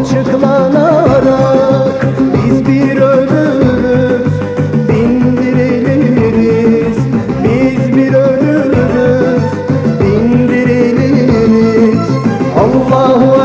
açıklanarak Biz bir ölürüz. Bindiriliriz. Biz bir ölürüz. Bindiriliriz. Allahu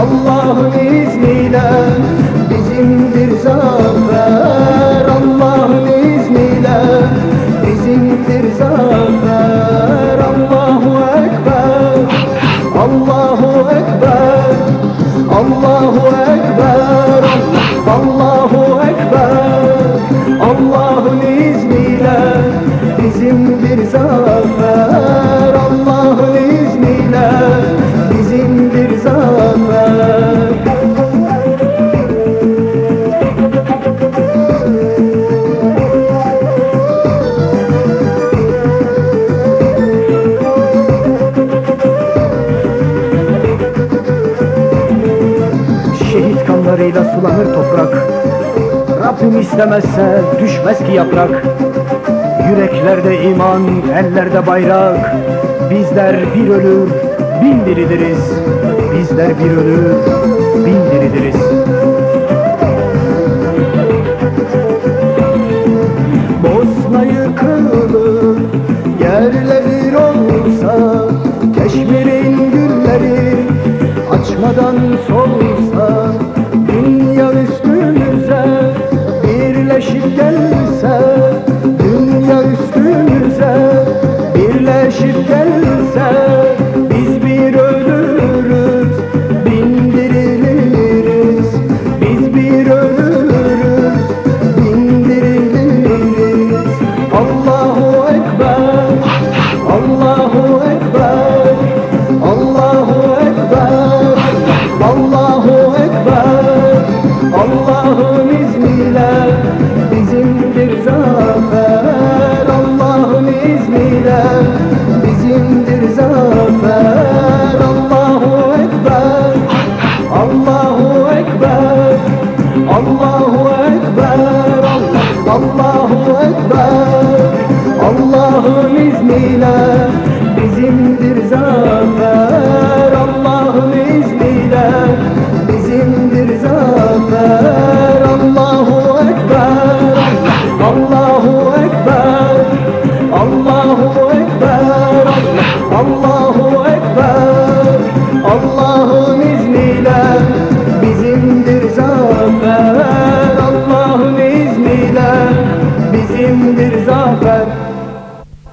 Allah'ın izniyle bizimdir zafer. Allah'ın izniyle bizimdir zafer. dereyle sulanır toprak. Rabbim istemezse düşmez ki yaprak. Yüreklerde iman, ellerde bayrak. Bizler bir ölür, bin diriliriz. Bizler bir ölür, bin diriliriz. Allahu Ekber. Allah'ın izniyle bizimdir zafer. Allah'ın izniyle bizimdir zafer. Allahu Ekber. Allahu Ekber. Allahu Ekber. Allahu Ekber. Allah'ın izniyle